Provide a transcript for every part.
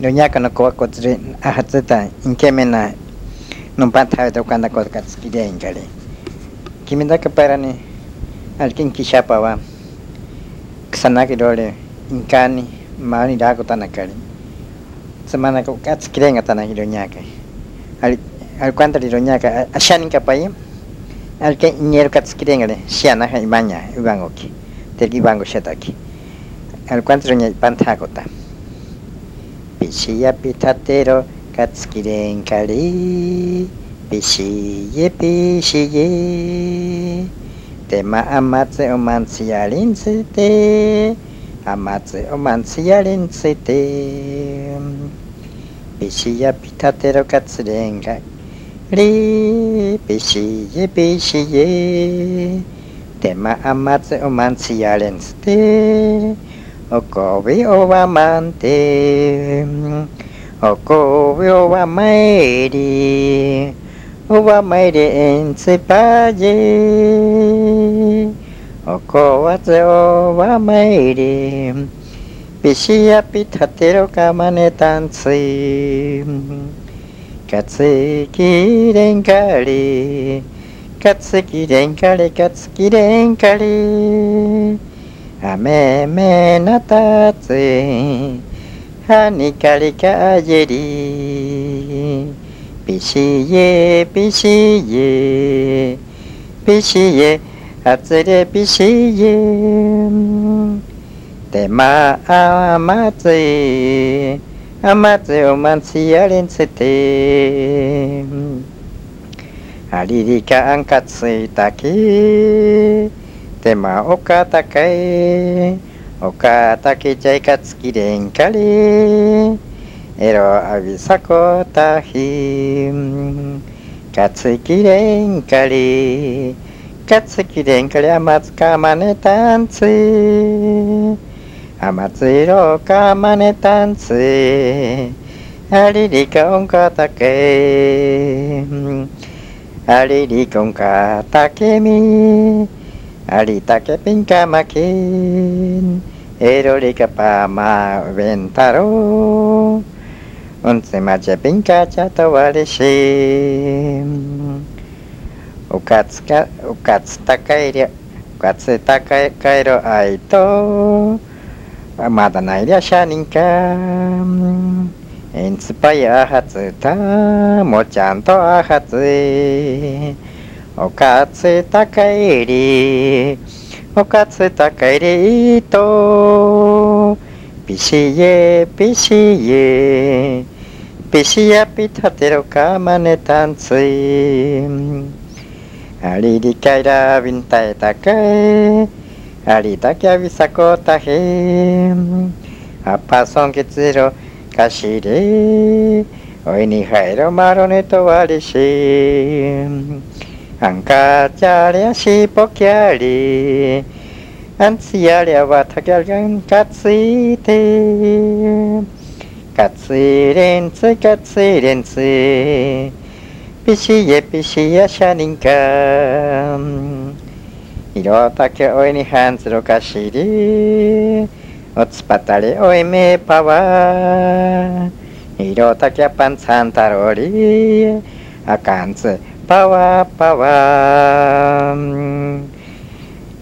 dunia kana kuwa kotsuri ahatsita inkemena numpa tawe dokanda kotkat skidia inkali kiminda kaparani alkin kishapawa ksanaki dole inkani maani dako tanakali. Semana ko kats kirenga na dunia kai al al kwanta di dunia kai ashanin kapai alkin nyeru kats kirenga le shiana ha imanya ubangoki teki bango shetaki. Al kwanta dunia pantako tanaki しやぴたてろかつきれんかり。ぴしえぴしえてまあまつおまンつやりんツて。あまつおまンつやりんつて。ピしやぴたてろかつれんかり。ぴしえぴしエ。テマアマツオマンつやリンつテおこびおはまんて、おこびおはまいり、おはまいりんつぱじ、おこわぜおはまいり、びしやぴたてろかまねたんつい、かつきれんかり、かつきれんかり、かつきれんかり、あめめなたつはにかりかじりピシエピシエ。ピシエあつれピシエ。てまあまつあまつおまんつやれんつて。ありりかんかついたきてまおかたかいおかたけちゃいかつきれんかりエロあびさこたひかつきれんかりかつきれんかりあまつかまねたんついあまついろかまねたんついありりかおんかたけありりかおんかたけみアリタケピンカマキン。エロリカパーマウェンタロウンツマチェピンカチャトワリシン。ウカツカウカツタカイリウカツタカイロアイトまだないりゃしゃにんか。インスパイアハツタもちゃんとアハツイ。おかつたかいり。おかつたかいりと。ピシエピシエ。ピシヤピタテロカマネタンツイアリリカイラビンタエタカエアリタキャビサコタヘアパソンケツロカシレおいに入ろマロネトワリシ Angkacarya si pokyari Ansiarya vatakaryan katsite Katsirense katsirense Pishiye pishiya shaninka Hirotake oi ni hansuro kashiri Otsupatare oi me pawa Hirotake パワーパワー。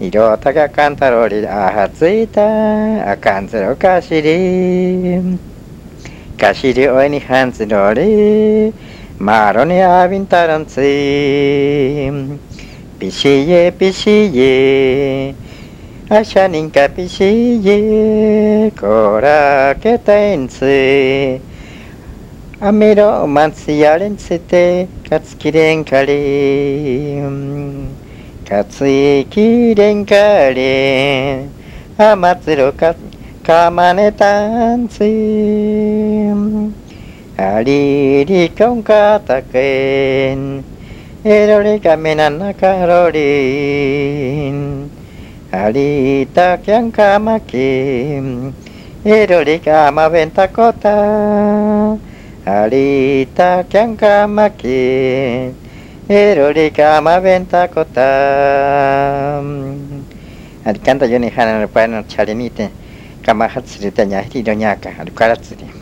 色高かんたろりあはついた。あかんぜろかしり。かしりおいにはんつろり。まろにあびんたらんつい。ピシーエピシーエ。あしゃにんかピシーエ。こらけたいんつ Amiro mansiyarensite katsukiren kare katsukiren kare amatsuro kamane tansi ariri konkataken erore kamenana karorin arita kyang kamakim erore kamaventakota Alita kiankamaki kama venta kota Al canta yo ni kama pan chalinite Kamahat sritanya hidoñaka adukara karatsuri